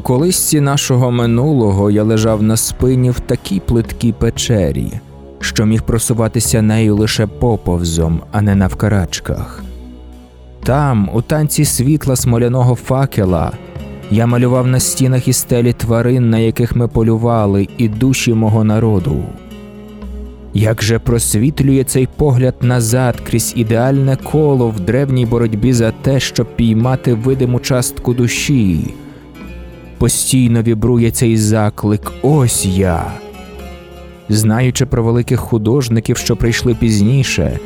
У колисці нашого минулого я лежав на спині в такій плиткій печері, що міг просуватися нею лише поповзом, а не навкарачках. Там, у танці світла смоляного факела, я малював на стінах і стелі тварин, на яких ми полювали, і душі мого народу. Як же просвітлює цей погляд назад крізь ідеальне коло в древній боротьбі за те, щоб піймати видиму частку душі. Постійно вібрує цей заклик Ось я. Знаючи про великих художників, що прийшли пізніше,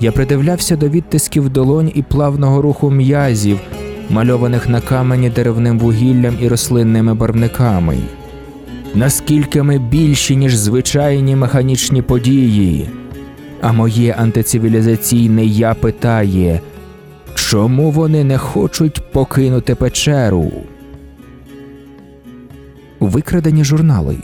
я придивлявся до відтисків долонь і плавного руху м'язів, мальованих на камені деревним вугіллям і рослинними барвниками. Наскільки ми більші, ніж звичайні механічні події. А моє антицивілізаційне я питає, чому вони не хочуть покинути печеру? Викрадені журнали.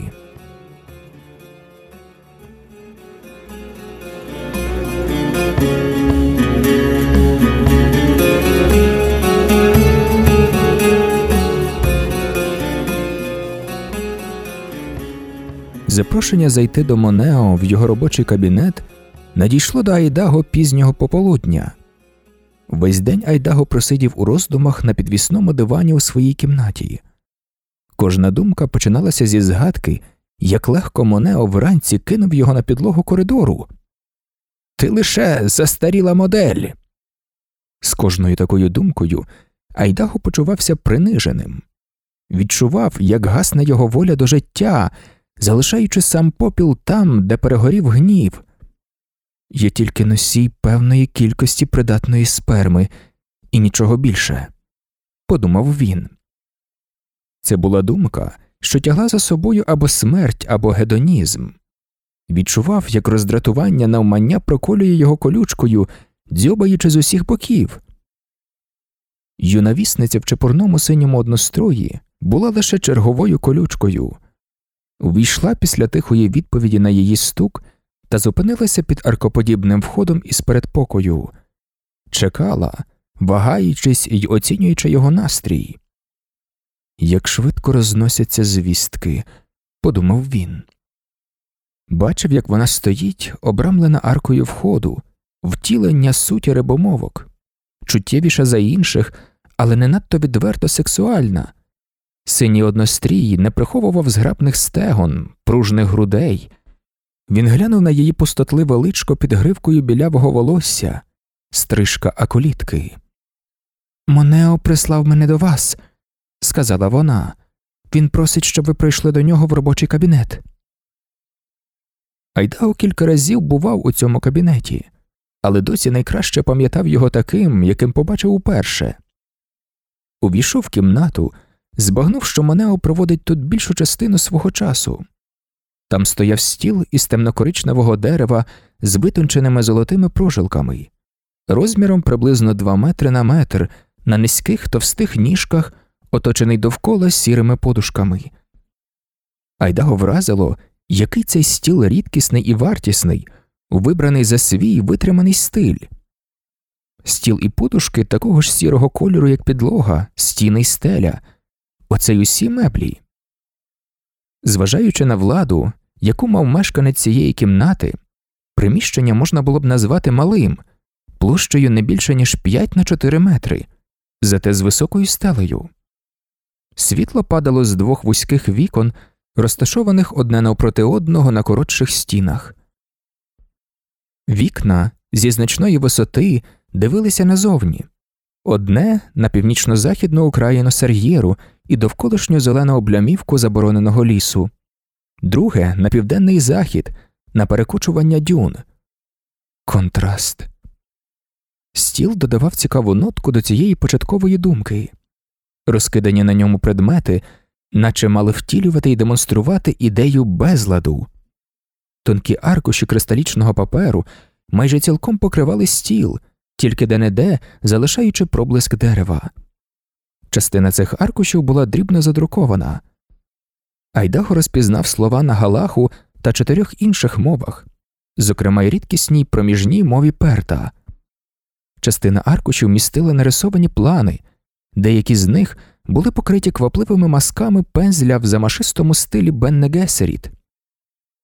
Запрошення зайти до Монео в його робочий кабінет надійшло до Айдаго пізнього пополудня. Весь день Айдаго просидів у роздумах на підвісному дивані у своїй кімнаті. Кожна думка починалася зі згадки, як легко Монео вранці кинув його на підлогу коридору. Ти лише застаріла модель. З кожною такою думкою Айдаго почувався приниженим, відчував, як гасне його воля до життя, залишаючи сам попіл там, де перегорів гнів. Є тільки носій певної кількості придатної сперми і нічого більше, подумав він. Це була думка, що тягла за собою або смерть, або гедонізм. Відчував, як роздратування навмання проколює його колючкою, дзьобаючи з усіх боків. Юнавісниця в чепурному синьому однострої була лише черговою колючкою. Увійшла після тихої відповіді на її стук та зупинилася під аркоподібним входом із передпокою, чекала, вагаючись і оцінюючи його настрій. Як швидко розносяться звістки, подумав він. Бачив, як вона стоїть, обрамлена аркою входу, втілення суті рибомовок, чуттєвіша за інших, але не надто відверто сексуальна. Синій однострій не приховував зграбних стегон, пружних грудей. Він глянув на її пустотливе личко під гривкою білявого волосся, стрижка аколітки. Монео прислав мене до вас, сказала вона. Він просить, щоб ви прийшли до нього в робочий кабінет. Айдао кілька разів бував у цьому кабінеті, але досі найкраще пам'ятав його таким, яким побачив уперше. Увійшов в кімнату, збагнув, що Монео проводить тут більшу частину свого часу. Там стояв стіл із темнокоричневого дерева з витонченими золотими прожилками, розміром приблизно два метри на метр, на низьких товстих ніжках, оточений довкола сірими подушками. Айдаго вразило, який цей стіл рідкісний і вартісний, вибраний за свій витриманий стиль. Стіл і подушки такого ж сірого кольору, як підлога, стіни й стеля, оце й усі меблі. Зважаючи на владу, яку мав мешканець цієї кімнати, приміщення можна було б назвати малим, площею не більше ніж 5 на 4 метри, зате з високою стелею. Світло падало з двох вузьких вікон, розташованих одне навпроти одного на коротших стінах. Вікна зі значної висоти дивилися назовні одне на північно-західну окраїну Сар'єру і довколишню зелену облямівку забороненого лісу, друге на південний захід, на перекочування дюн. Контраст. Стіл додавав цікаву нотку до цієї початкової думки. Розкидані на ньому предмети, наче мали втілювати і демонструвати ідею безладу. Тонкі аркуші кристалічного паперу майже цілком покривали стіл, тільки де-не-де не залишаючи проблиск дерева. Частина цих аркушів була дрібно задрукована. Айдаго розпізнав слова на галаху та чотирьох інших мовах, зокрема й рідкісній проміжній мові перта. Частина аркушів містила нарисовані плани, деякі з них були покриті квапливими мазками пензля в замашистому стилі Бене Ґессерит.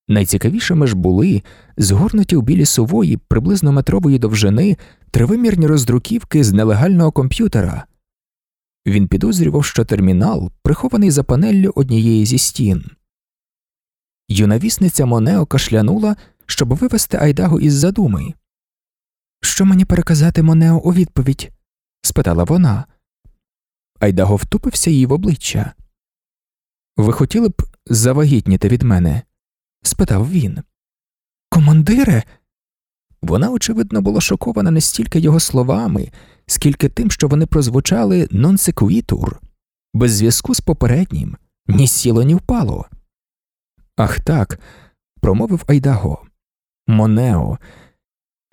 Найцікавішими ж були згорнуті у білі сувої приблизно метрової довжини тривимірні роздруківки з нелегального комп'ютера. Він підозрював, що термінал прихований за панеллю однієї зі стін. Юнавісниця Монео кашлянула, щоб вивести Айдаго із задуми. Що мені переказати Монео у відповідь? спитала вона. Айдаго втупився їй в обличчя. Ви хотіли б завагітніти від мене? спитав він. Командире. Вона, очевидно, була шокована не стільки його словами, скільки тим, що вони прозвучали нонсеквітур, без зв'язку з попереднім, ні сіло, ні впало. Ах так, промовив Айдаго. Монео.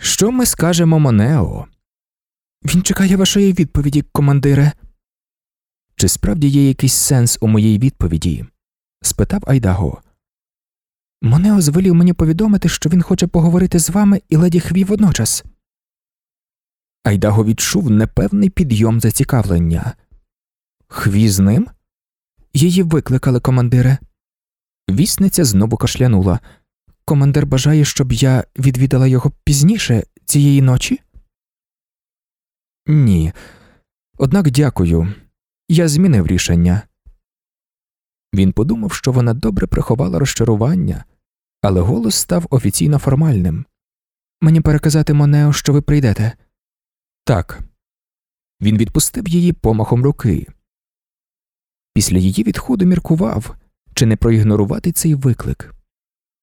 Що ми скажемо Монео? Він чекає вашої відповіді, командире. Чи справді є якийсь сенс у моїй відповіді? спитав Айдаго. Монео звелів мені повідомити, що він хоче поговорити з вами і леді Хві водночас. Айдаго відчув непевний підйом зацікавлення. Хві з ним? Її викликали, командире. Вісниця знову кашлянула. Командир бажає, щоб я відвідала його пізніше цієї ночі? Ні. Однак дякую. Я змінив рішення. Він подумав, що вона добре приховала розчарування, але голос став офіційно формальним. Мені переказати Монео, що ви прийдете. Так. Він відпустив її помахом руки. Після її відходу міркував, чи не проігнорувати цей виклик,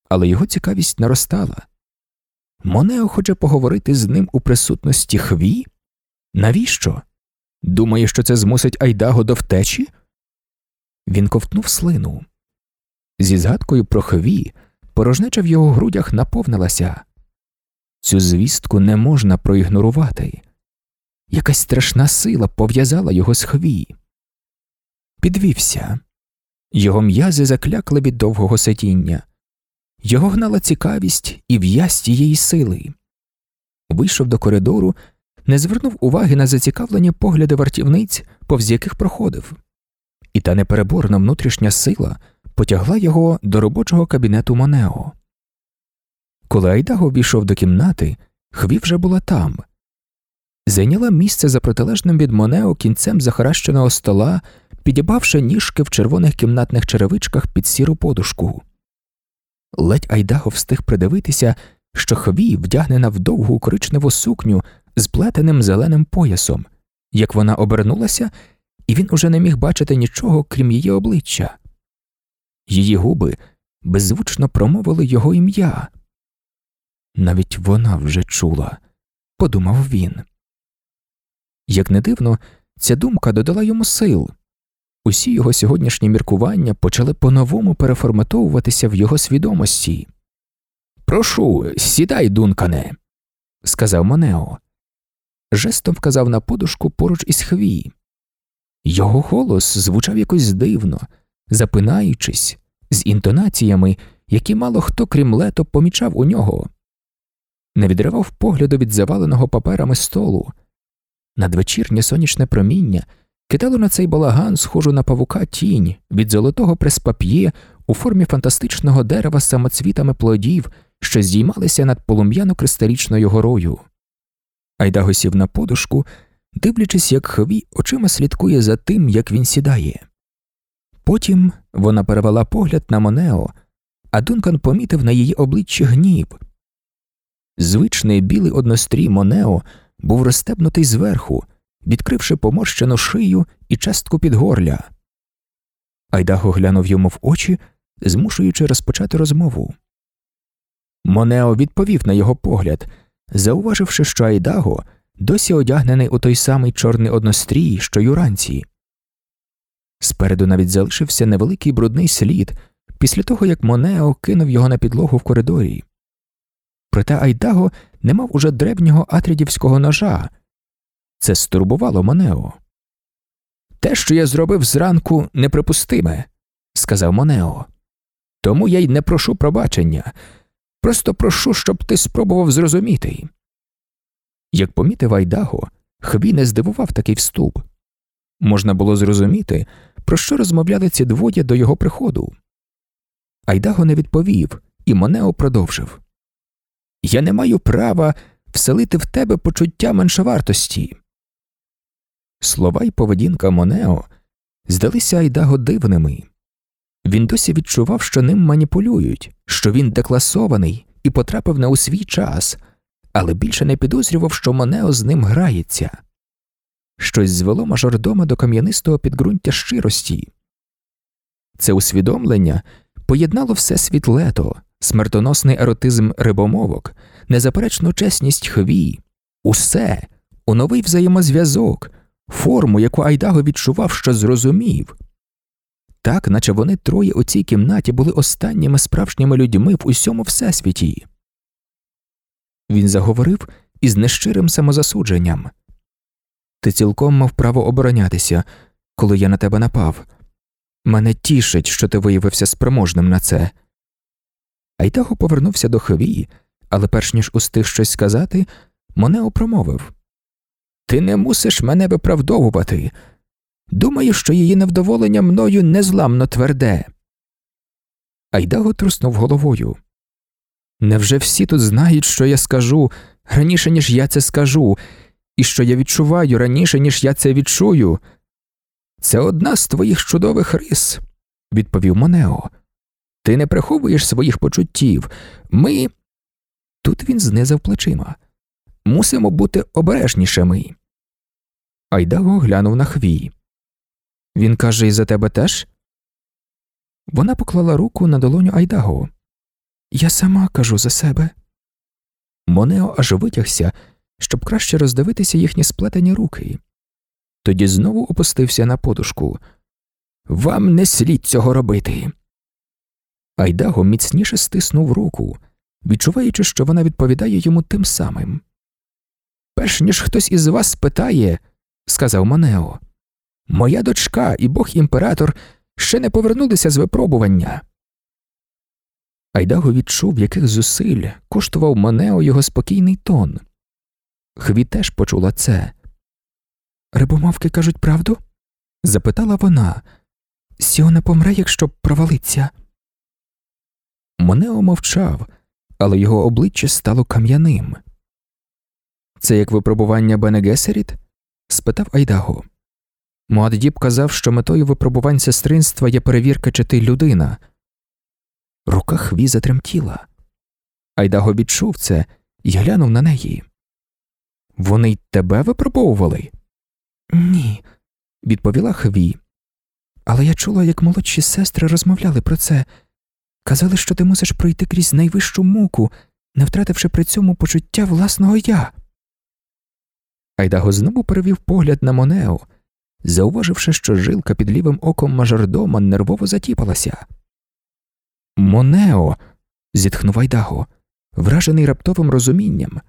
але його цікавість наростала. Монео хоче поговорити з ним у присутності хві? Навіщо? Думає, що це змусить Айдаго до втечі? Він ковтнув слину. Зі згадкою про хві порожнеча в його грудях наповнилася. Цю звістку не можна проігнорувати. Якась страшна сила пов'язала його з хві. Підвівся. Його м'язи заклякли від довгого сидіння. Його гнала цікавість і в'язь тієї сили. Вийшов до коридору, не звернув уваги на зацікавлені погляди вартівниць, повз яких проходив, і та непереборна внутрішня сила потягла його до робочого кабінету Монео. Коли Айдаго війшов до кімнати, Хві вже була там. Зайняла місце за протилежним від Монео кінцем захаращеного стола, підібавши ніжки в червоних кімнатних черевичках під сіру подушку. Ледь Айдаго встиг придивитися, що Хві вдягнена в довгу коричневу сукню з плетеним зеленим поясом, як вона обернулася, і він уже не міг бачити нічого, крім її обличчя. Її губи беззвучно промовили його ім'я. Навіть вона вже чула, подумав він. Як не дивно, ця думка додала йому сил. Усі його сьогоднішні міркування почали по-новому переформатовуватися в його свідомості. Прошу, сідай, дункане, сказав Монео. Жестом вказав на подушку поруч із хві. Його голос звучав якось дивно, запинаючись, з інтонаціями, які мало хто крім лето помічав у нього. Не відривав погляду від заваленого паперами столу. Надвечірнє сонячне проміння кидало на цей балаган, схожу на павука тінь від золотого преспап'є у формі фантастичного дерева самоцвітами плодів, що здіймалися над полум'яно кристалічною горою. Айдаго сів на подушку, дивлячись, як хві очима слідкує за тим, як він сідає. Потім вона перевела погляд на Монео, а Дункан помітив на її обличчі гнів. Звичний білий однострій Монео був розстебнутий зверху, відкривши поморщену шию і частку підгорля. Айдаго глянув йому в очі, змушуючи розпочати розмову. Монео відповів на його погляд, зауваживши, що Айдаго досі одягнений у той самий чорний однострій, що й уранці. Спереду навіть залишився невеликий брудний слід після того, як Монео кинув його на підлогу в коридорі. Проте Айдаго не мав уже древнього атрідівського ножа. Це стурбувало Монео. Те, що я зробив зранку, неприпустиме, сказав Монео. Тому я й не прошу пробачення. Просто прошу, щоб ти спробував зрозуміти. Як помітив Айдаго, Хві не здивував такий вступ. Можна було зрозуміти, про що розмовляли ці двоє до його приходу. Айдаго не відповів, і Монео продовжив Я не маю права вселити в тебе почуття меншовартості. Слова й поведінка Монео здалися Айдаго дивними. Він досі відчував, що ним маніпулюють, що він декласований і потрапив не у свій час, але більше не підозрював, що Монео з ним грається. Щось звело мажордома до кам'янистого підґрунтя щирості. Це усвідомлення поєднало все світлето, смертоносний еротизм рибомовок, незаперечну чесність хвій, усе у новий взаємозв'язок, форму, яку Айдаго відчував, що зрозумів. Так, наче вони троє у цій кімнаті були останніми справжніми людьми в усьому всесвіті. Він заговорив із нещирим самозасудженням Ти цілком мав право оборонятися, коли я на тебе напав. Мене тішить, що ти виявився спроможним на це. Айтаго повернувся до Хвії, але перш ніж устиг щось сказати, Монео промовив Ти не мусиш мене виправдовувати. Думаю, що її невдоволення мною незламно тверде. Айдаго труснув головою. Невже всі тут знають, що я скажу раніше, ніж я це скажу, і що я відчуваю раніше, ніж я це відчую? Це одна з твоїх чудових рис, відповів Монео. Ти не приховуєш своїх почуттів. Ми. Тут він знизав плечима. Мусимо бути обережнішими. Айдаго глянув на хвій. Він каже, і за тебе теж? Вона поклала руку на долоню Айдаго. Я сама кажу за себе. Монео аж витягся, щоб краще роздивитися їхні сплетені руки. Тоді знову опустився на подушку. Вам не слід цього робити. Айдаго міцніше стиснув руку, відчуваючи, що вона відповідає йому тим самим. Перш ніж хтось із вас спитає, сказав Монео, моя дочка і бог імператор ще не повернулися з випробування. Айдаго відчув, яких зусиль коштував Монео його спокійний тон. Хві теж почула це. Рибомавки кажуть правду? запитала вона. Сіона помре, якщо провалиться. Монео мовчав, але його обличчя стало кам'яним. Це як випробування Бенегесеріт? спитав Айдаго. Муаддіб казав, що метою випробувань сестринства є перевірка, чи ти людина. Рука хві затремтіла. Айдаго відчув це і глянув на неї. Вони й тебе випробовували? Ні, відповіла Хві. Але я чула, як молодші сестри розмовляли про це. Казали, що ти мусиш пройти крізь найвищу муку, не втративши при цьому почуття власного я. Айдаго знову перевів погляд на Монео, зауваживши, що жилка під лівим оком мажордома нервово затіпалася. Монео. зітхнув Айдаго, вражений раптовим розумінням.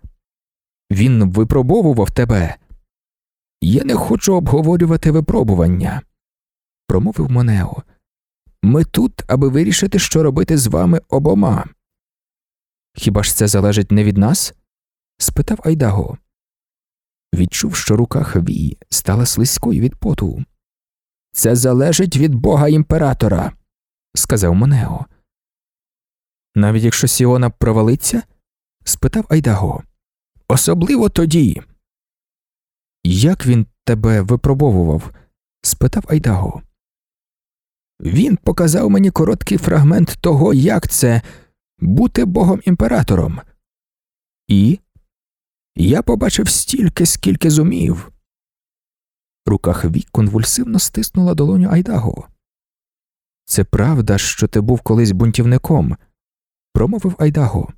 Він випробовував тебе. Я не хочу обговорювати випробування, промовив Монео. Ми тут, аби вирішити, що робити з вами обома. Хіба ж це залежить не від нас? спитав Айдаго. Відчув, що рука Хвії стала слизькою від поту. Це залежить від бога імператора, сказав Монео. Навіть якщо Сіона провалиться? спитав Айдаго. Особливо тоді. Як він тебе випробовував? спитав Айдаго. Він показав мені короткий фрагмент того, як це бути богом імператором. І я побачив стільки, скільки зумів. Рука Хві конвульсивно стиснула долоню Айдаго. Це правда, що ти був колись бунтівником, промовив Айдаго.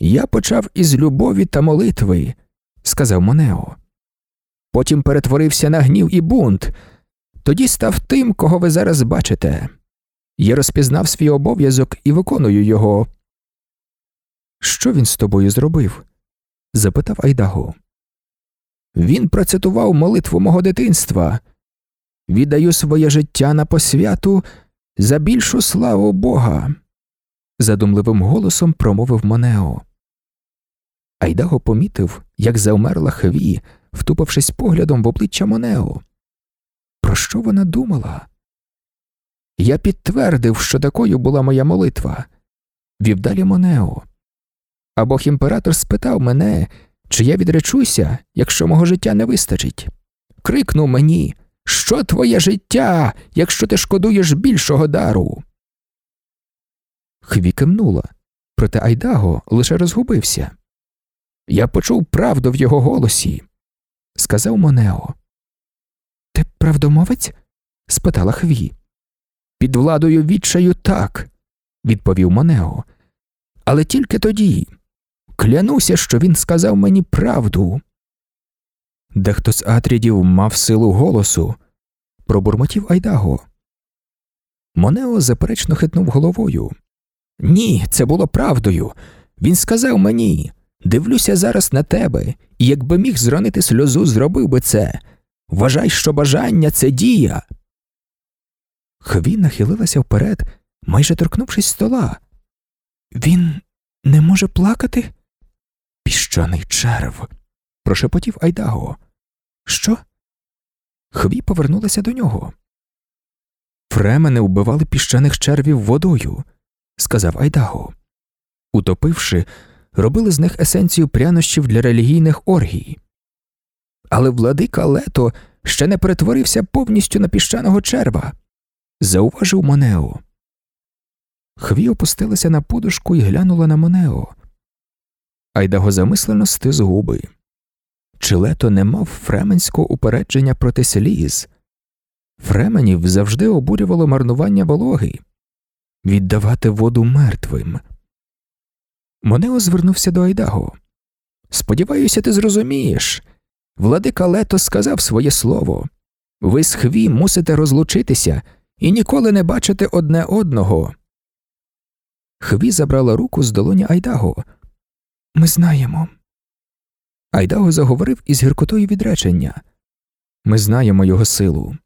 Я почав із любові та молитви, сказав Монео. Потім перетворився на гнів і бунт, тоді став тим, кого ви зараз бачите. Я розпізнав свій обов'язок і виконую його. Що він з тобою зробив? Запитав Айдаго. Він процитував молитву мого дитинства віддаю своє життя на посвяту за більшу славу Бога, задумливим голосом промовив Монео. Айдаго помітив, як завмерла хві, втупившись поглядом в обличчя Монео. Про що вона думала? Я підтвердив, що такою була моя молитва. Вів далі Монео. А Бог імператор спитав мене, чи я відречуся, якщо мого життя не вистачить. Крикнув мені Що твоє життя, якщо ти шкодуєш більшого дару? Хві кивнула, проте Айдаго лише розгубився. Я почув правду в його голосі, сказав Монео. Ти правдомовець? спитала Хві. Під владою відчаю так, відповів Монео. Але тільки тоді. Клянуся, що він сказав мені правду. Дехто з атрідів мав силу голосу, пробурмотів Айдаго. Монео заперечно хитнув головою. Ні, це було правдою. Він сказав мені дивлюся зараз на тебе, і якби міг зронити сльозу, зробив би це. Вважай, що бажання це дія. Хві нахилилася вперед, майже торкнувшись стола. Він не може плакати? Піщаний черв. прошепотів Айдаго. Що? Хві повернулася до нього. Фремени вбивали піщаних червів водою, сказав Айдаго. Утопивши, робили з них есенцію прянощів для релігійних оргій. Але владика Лето ще не перетворився повністю на піщаного черва, зауважив Монео. Хві опустилася на подушку і глянула на Монео. Айдаго замислено стис губи. Чи лето не мав фременського упередження проти сліз? Фременів завжди обурювало марнування вологи віддавати воду мертвим. Монео звернувся до Айдаго. Сподіваюся, ти зрозумієш. Владика Лето сказав своє слово. Ви з хві мусите розлучитися і ніколи не бачити одне одного. Хві забрала руку з долоні Айдаго. Ми знаємо. Айдаго заговорив із гіркотою відречення. Ми знаємо його силу.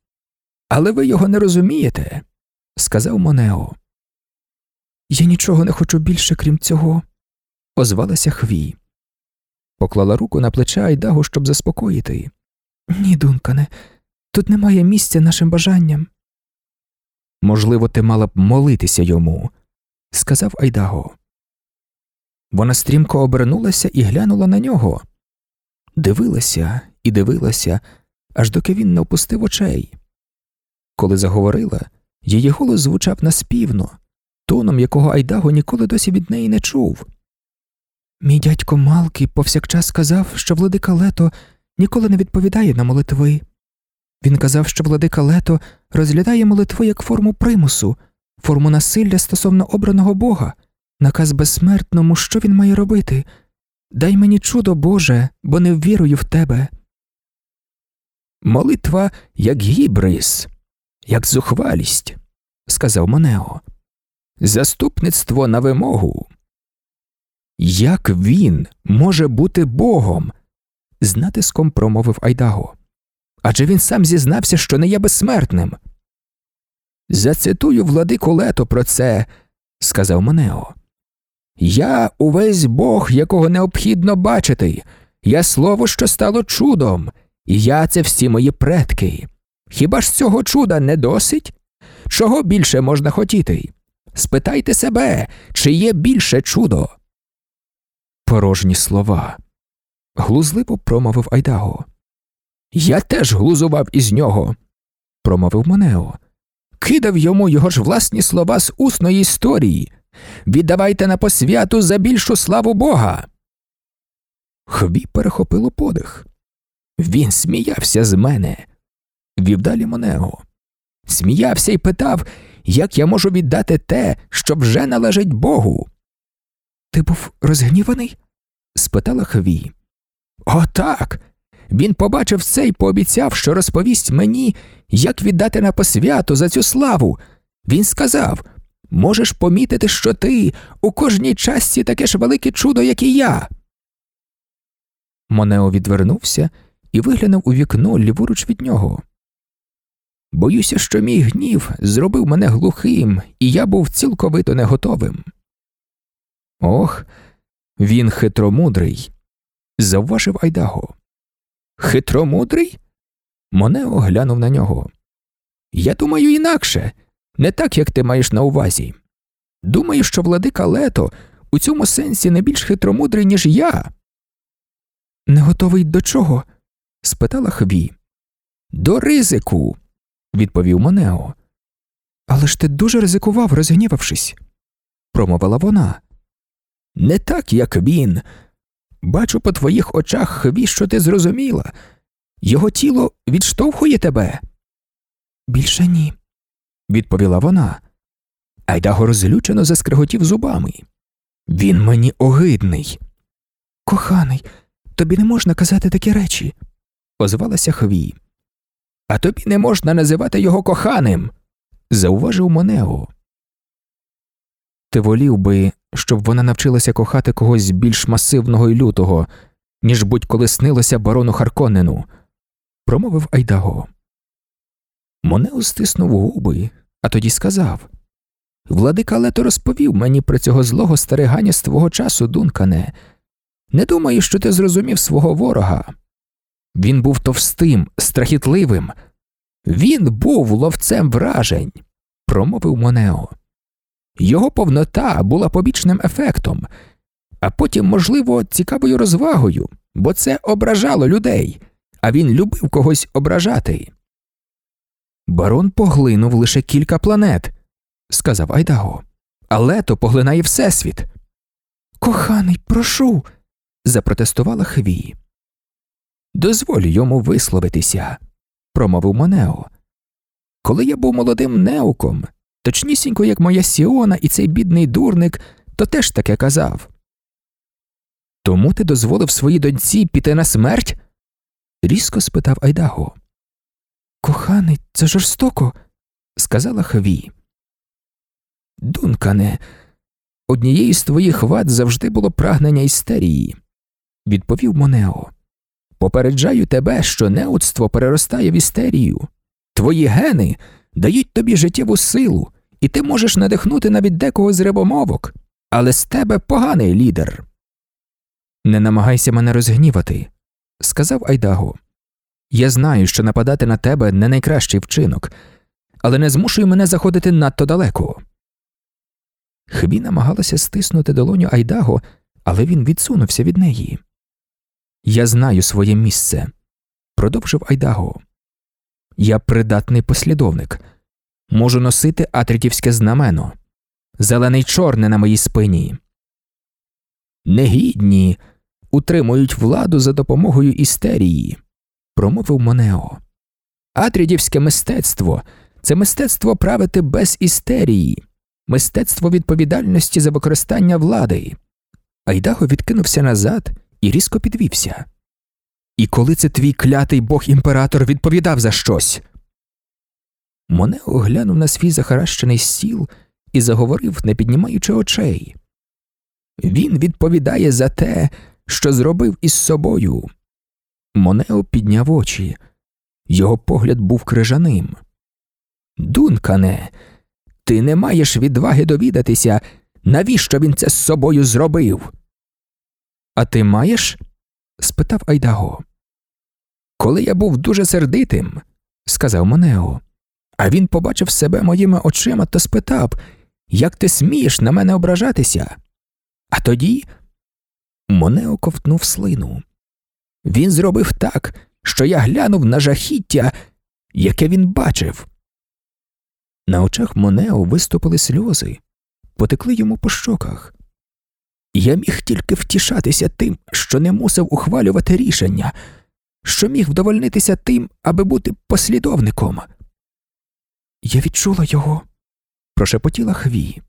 Але ви його не розумієте, сказав Монео. Я нічого не хочу більше, крім цього, озвалася Хві. Поклала руку на плече Айдагу, щоб заспокоїти. Ні, Дункане, тут немає місця нашим бажанням. Можливо, ти мала б молитися йому, сказав Айдаго. Вона стрімко обернулася і глянула на нього. Дивилася і дивилася, аж доки він не опустив очей. Коли заговорила, її голос звучав наспівно, тоном якого Айдаго ніколи досі від неї не чув. Мій дядько Малкі повсякчас сказав, що владика Лето ніколи не відповідає на молитви. Він казав, що владика Лето розглядає молитви як форму примусу, форму насилля стосовно обраного Бога, наказ безсмертному, що він має робити. Дай мені чудо Боже, бо не ввірую в тебе. Молитва як гібрис, як зухвалість, сказав Монео. Заступництво на вимогу. Як він може бути богом? з натиском промовив Айдаго. Адже він сам зізнався, що не є безсмертним. Зацитую владику лето про це, сказав Монео. Я увесь бог, якого необхідно бачити, я слово, що стало чудом, і я це всі мої предки. Хіба ж цього чуда не досить? Чого більше можна хотіти? Спитайте себе, чи є більше чудо? Порожні слова. Глузливо промовив Айдаго. Я теж глузував із нього, промовив Монео. Кидав йому його ж власні слова з усної історії. Віддавайте на посвяту за більшу славу Бога. Хві перехопило подих. Він сміявся з мене, вів далі Монео. Сміявся і питав, як я можу віддати те, що вже належить Богу. Ти був розгніваний? спитала Хві. «О, так! Він побачив це і пообіцяв, що розповість мені, як віддати на посвяту за цю славу. Він сказав можеш помітити, що ти у кожній частці таке ж велике чудо, як і я. Монео відвернувся і виглянув у вікно ліворуч від нього. Боюся, що мій гнів зробив мене глухим, і я був цілковито не готовим. Ох, він хитромудрий, завважив Айдаго. Хитромудрий? Монео глянув на нього. Я думаю інакше, не так, як ти маєш на увазі. Думаю, що владика Лето у цьому сенсі не більш хитромудрий, ніж я. Не готовий до чого? спитала Хві. До ризику, відповів Монео. Але ж ти дуже ризикував, розгнівавшись, промовила вона. Не так, як він. Бачу по твоїх очах хві, що ти зрозуміла. Його тіло відштовхує тебе. Більше ні, відповіла вона. Айдаго розлючено заскриготів зубами. Він мені огидний. Коханий, тобі не можна казати такі речі, озвалася Хві. А тобі не можна називати його коханим, зауважив Монео. Ти волів би, щоб вона навчилася кохати когось більш масивного і лютого, ніж будь-коли снилося барону Харконнену, промовив Айдаго. Монео стиснув губи, а тоді сказав Владика Лето розповів мені про цього злого стариганя з твого часу, Дункане. Не думаю, що ти зрозумів свого ворога. Він був товстим, страхітливим. Він був ловцем вражень, промовив Монео. Його повнота була побічним ефектом, а потім, можливо, цікавою розвагою, бо це ображало людей, а він любив когось ображати. Барон поглинув лише кілька планет, сказав Айдаго, але то поглинає Всесвіт. Коханий, прошу. запротестувала Хві. Дозволь йому висловитися, промовив Монео. Коли я був молодим неуком, точнісінько, як моя Сіона і цей бідний дурник, то теж таке казав. Тому ти дозволив своїй доньці піти на смерть? різко спитав Айдаго. Коханий, це жорстоко, сказала Хві. Дункане, однією з твоїх вад завжди було прагнення істерії, відповів Монео. Попереджаю тебе, що неудство переростає в істерію. Твої гени дають тобі життєву силу, і ти можеш надихнути навіть декого з рибомовок, але з тебе поганий лідер. Не намагайся мене розгнівати, сказав Айдаго. Я знаю, що нападати на тебе не найкращий вчинок, але не змушуй мене заходити надто далеко. Хбі намагалася стиснути долоню Айдаго, але він відсунувся від неї. Я знаю своє місце, продовжив Айдаго. Я придатний послідовник, можу носити атрітівське знамено, зелений чорне на моїй спині. Негідні утримують владу за допомогою істерії, промовив Монео. Атрідівське мистецтво це мистецтво правити без істерії, мистецтво відповідальності за використання влади. Айдаго відкинувся назад і різко підвівся. І коли це твій клятий бог імператор відповідав за щось. Монео глянув на свій захаращений стіл і заговорив, не піднімаючи очей. Він відповідає за те, що зробив із собою. Монео підняв очі. Його погляд був крижаним. Дункане, ти не маєш відваги довідатися, навіщо він це з собою зробив. А ти маєш? спитав Айдаго. Коли я був дуже сердитим, сказав Монео, а він побачив себе моїми очима та спитав, як ти смієш на мене ображатися? А тоді Монео ковтнув слину. Він зробив так, що я глянув на жахіття, яке він бачив. На очах Монео виступили сльози, потекли йому по щоках. Я міг тільки втішатися тим, що не мусив ухвалювати рішення, що міг вдовольнитися тим, аби бути послідовником. Я відчула його, прошепотіла Хві.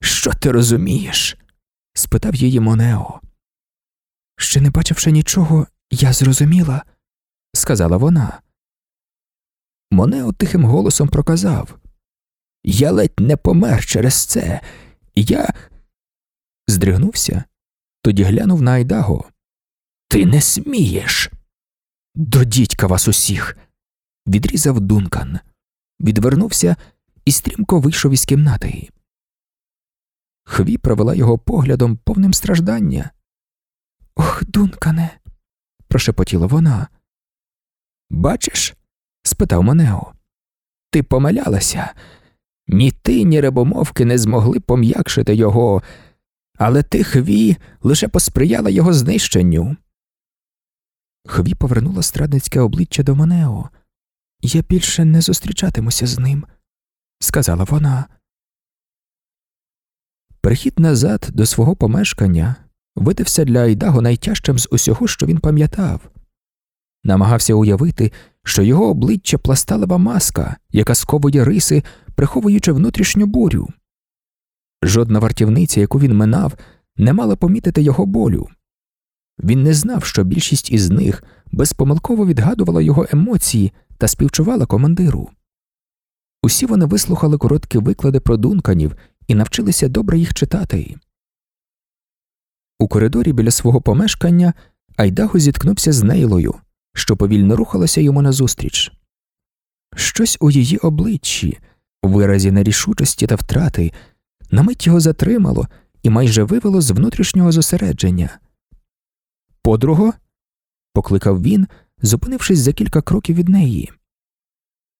Що ти розумієш? спитав її Монео. Ще не бачивши нічого, я зрозуміла, сказала вона. Монео тихим голосом проказав Я ледь не помер через це. Я здригнувся, тоді глянув на Айдаго. Ти не смієш. До дідька вас усіх. відрізав Дункан, відвернувся і стрімко вийшов із кімнати. Хві провела його поглядом повним страждання. Ох, Дункане, прошепотіла вона. Бачиш? спитав Монео. ти помилялася. Ні ти, ні рибомовки не змогли пом'якшити його, але ти, Хві, лише посприяла його знищенню. Хві повернула страдницьке обличчя до Монео. Я більше не зустрічатимуся з ним, сказала вона. Перехід назад до свого помешкання видався для Айдаго найтяжчим з усього, що він пам'ятав. Намагався уявити, що його обличчя пласталева маска, яка сковує риси, приховуючи внутрішню бурю. Жодна вартівниця, яку він минав, не мала помітити його болю. Він не знав, що більшість із них безпомилково відгадувала його емоції та співчувала командиру. Усі вони вислухали короткі виклади про дунканів і навчилися добре їх читати. У коридорі біля свого помешкання Айдаго зіткнувся з Нейлою, що повільно рухалася йому назустріч. Щось у її обличчі, у виразі нерішучості та втрати, на мить його затримало і майже вивело з внутрішнього зосередження. Подруго. покликав він, зупинившись за кілька кроків від неї.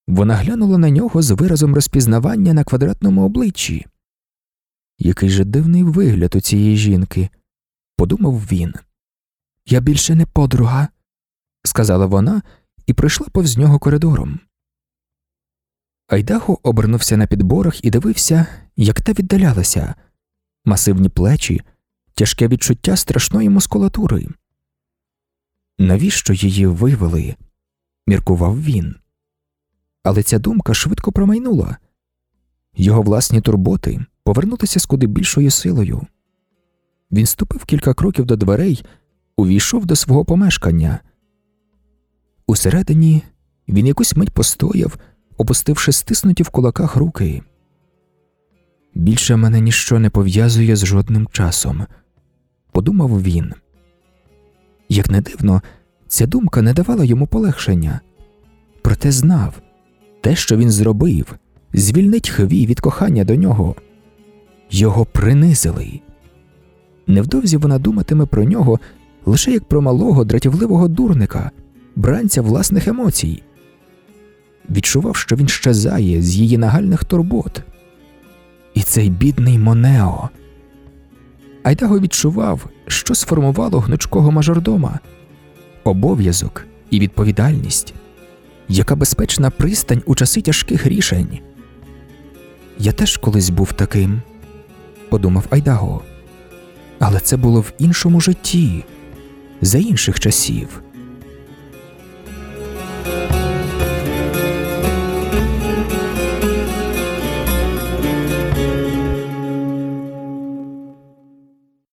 Вона глянула на нього з виразом розпізнавання на квадратному обличчі. Який же дивний вигляд у цієї жінки, подумав він. Я більше не подруга, сказала вона і прийшла повз нього коридором. Айдахо обернувся на підборах і дивився, як та віддалялася масивні плечі, тяжке відчуття страшної мускулатури. Навіщо її вивели? міркував він. Але ця думка швидко промайнула його власні турботи повернутися з куди більшою силою. Він ступив кілька кроків до дверей, увійшов до свого помешкання. Усередині він якусь мить постояв, опустивши стиснуті в кулаках руки. Більше мене ніщо не пов'язує з жодним часом, подумав він. Як не дивно, ця думка не давала йому полегшення, проте знав те, що він зробив, звільнить хвій від кохання до нього. Його принизили. Невдовзі вона думатиме про нього лише як про малого дратівливого дурника, бранця власних емоцій. Відчував, що він щезає з її нагальних турбот. І цей бідний Монео. Айдаго відчував, що сформувало гнучкого мажордома обов'язок і відповідальність, яка безпечна пристань у часи тяжких рішень. Я теж колись був таким, подумав Айдаго, але це було в іншому житті, за інших часів.